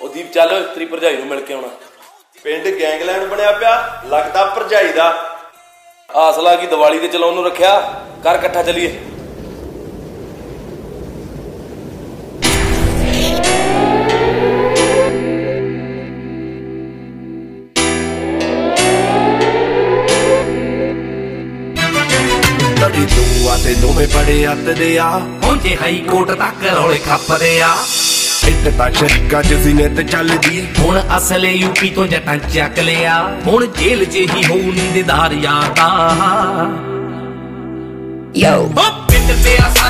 ਉਹ ਦੀਪ ਚੱਲ ਤੇਰੀ ਭਰਜਾਈ ਨੂੰ ਮਿਲ ਕੇ ਆਉਣਾ। ਪਿੰਡ ਗੈਂਗਲੈਂਡ ਬਣਿਆ ਪਿਆ ਲੱਗਦਾ ਭਰਜਾਈ ਦਾ। ਆਸਲਾ ਕੀ ਦੀਵਾਲੀ ਤੇ ਚਲਾਉਣ ਨੂੰ ਰੱਖਿਆ? ਕਰ ਇਕੱਠਾ ਚਲੀਏ। ਤੇ ਦੋਵੇਂ ਬੜੇ ਅੱਤ ਦੇ ਆ। ਪਹੁੰਚੇ ਹਾਈ ਕੋਰਟ ਤੱਕ ਰੌਲੇ ਖੱਪਦੇ ਆ। ਇੱਟ ਤਾਂ ਸ਼ਰੀਕਾਂ ਚ ਸੀਨੇ ਤੇ ਚੱਲਦੀ ਹੁਣ ਅਸਲੇ ਯੂਪੀ ਤੋਂ ਜਟਾਂ ਚੱਕ ਲਿਆ। ਹੁਣ ਜੇਲ੍ਹ 'ਚ ਹੀ ਹੋਊ ਨੀਂਦਦਾਰ ਯਾਦਾ. ਓ ਪਿੰਡ ਪਿਆ ਸਾਰਾ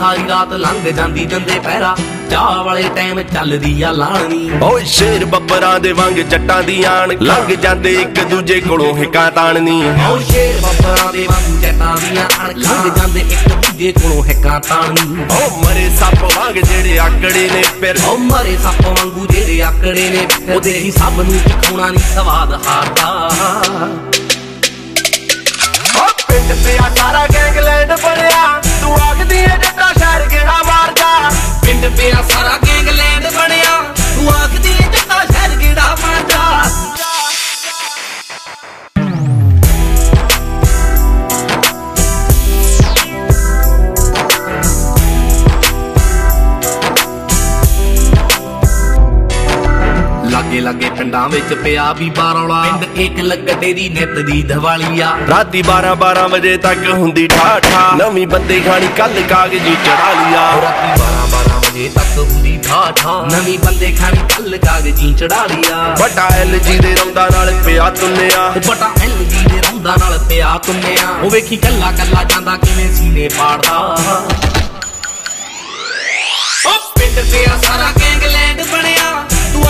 ਸਾਰੀ ਰਾਤ ਲੰਘ ਜਾਂਦੀ ਜੰਦੇ ਪਹਿਰਾ ਚਾਹ ਵਾਲੇ ਟਾਈਮ ਚੱਲਦੀ ਆ ਲਾਣੀ। ਓਏ ਸ਼ੇਰ ਬੱਬਰਾਂ ਦੇ ਵਾਂਗ ਜੱਟਾਂ ਦੀ ਆਣ। ਲੰਘ ਜਾਂਦੇ ਇੱਕ ਦੂਜੇ ਕੋਲੋਂ ਹਿੱਕਾਂ ਤਾਣਨੀ। ਓ ਸ਼ੇਰ ਬੱਬਰਾਂ ਦੇ ਵਾਂਗੂ ਜੱਟਾਂ ਦੀਆਂ ਅਣ ਲੰਘ ਜਾਂਦੇ ਇੱਕ ਦੂਜੇ ਕੋਲੋਂ ਹੈਕਾਂ ਤਾਣੀ ਓ ਮਰੇ ਸੱਪ ਵਾਂਗ ਜਿਹੜੇ ਆਕੜੇ ਨੇ ਫਿਰ। ਓ ਮਰੇ ਸੱਪ ਵਾਂਗੂ ਜਿਹੜੇ ਆਕੜੇ ਨੇ ਉਹਦੇ ਹੀ ਸਭ ਨੂੰ ਚਖਾਉਣਾ ਨਹੀਂ ਸਵਾਦ ਹਾਰਦਾ। ਓ ਪਿੰਡ ਪਿਆ ਸਾਰਾ ਗੈਂਗਲੈਂਡ ਬਣਿਆ। ਤੂੰ ਆਖਦੀ ਏ ਜੱਟਾ ਸ਼ਹਿਰ ਕਿਹੜਾ ਮਾਰਦਾ ਲਾਗੇ ਲਾਗੇ ਪਿੰਡਾਂ ਵਿੱਚ ਪਿਆ ਵੀ ਬਾਰੌਲਾ ਪਿੰਡ ਇੱਕ ਲੱਗੜੇ ਦੀ ਨਿੱਤ ਦੀ ਦੀਵਾਲੀ ਆ। ਰਾਤੀ 12 12 ਵਜੇ ਤੱਕ ਹੁੰਦੀ ਠਾਠਾ। ਨਵੀਂ ਬੰਦੇ ਖਾਣੀ ਕੱਲ ਕਾਗਜ਼ੀ ਚੜਾ ਲਿਆ ਰਾਤੀ 12 12 ਵਜੇ ਤੱਕ ਹਾਂ। ਨਵੀਂ ਬੰਦੇ ਖਾਲੀ ਕੱਲ ਕਾਗਜ਼ੀ ਚੜਾ ਲਿਆ। ਬਟਾ ਐਲਜੀ ਦੇ ਰੌਂਦਾ ਨਾਲ ਪਿਆ ਤੁੰਨਿਆ। ਬਟਾ ਐਲਜੀ ਦੇ ਰੌਂਦਾ ਨਾਲ ਪਿਆ ਤੁੰਨਿਆ। ਉਹ ਵੇਖੀ ਕੱਲਾ ਕੱਲਾ ਜਾਂਦਾ ਕਿਵੇਂ ਸੀਨੇ ਪਾੜਦਾ। ਉਹ ਪਿੰਡ ਤੇ ਆ ਸਾਰਾ ਗੈਂਗਲੈਂਡ ਬਣਿਆ। ਤੂੰ